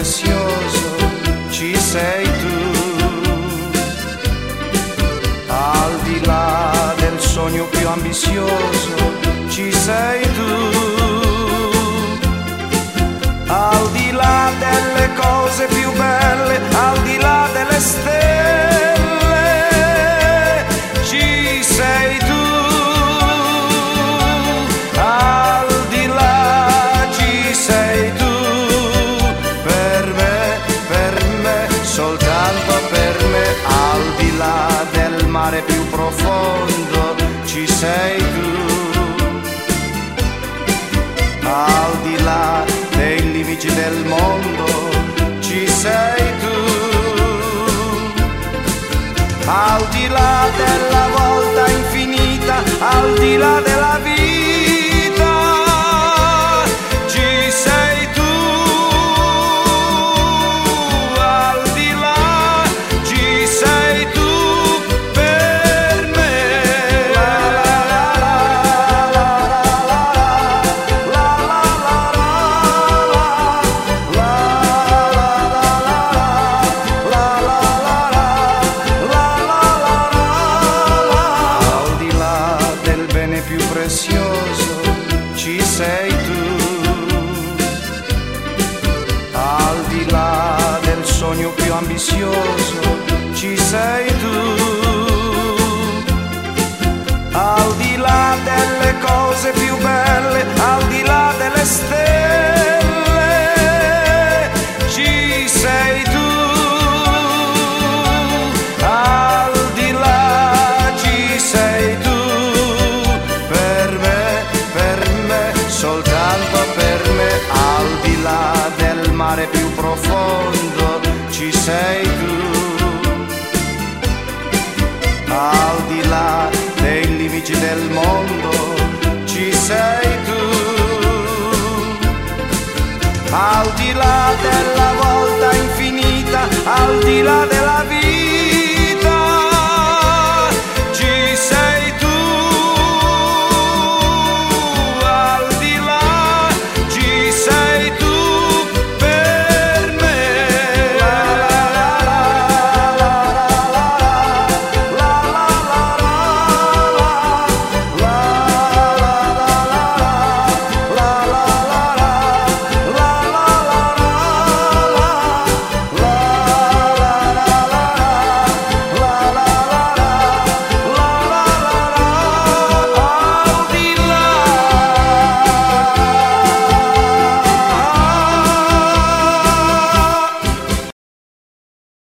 prezioso ci sei tu. Al di là del sogno più ambizioso ci sei tu. Al di là delle cose più ci sei tu. Al di là dei limiti del mondo, ci sei tu. Al di là della prezioso ci sei tu, al di là del sogno più ambizioso ci sei tu, profondo ci sei tu. Al di là dei limiti del mondo ci sei tu. Al di là della volta infinita, al di là della vita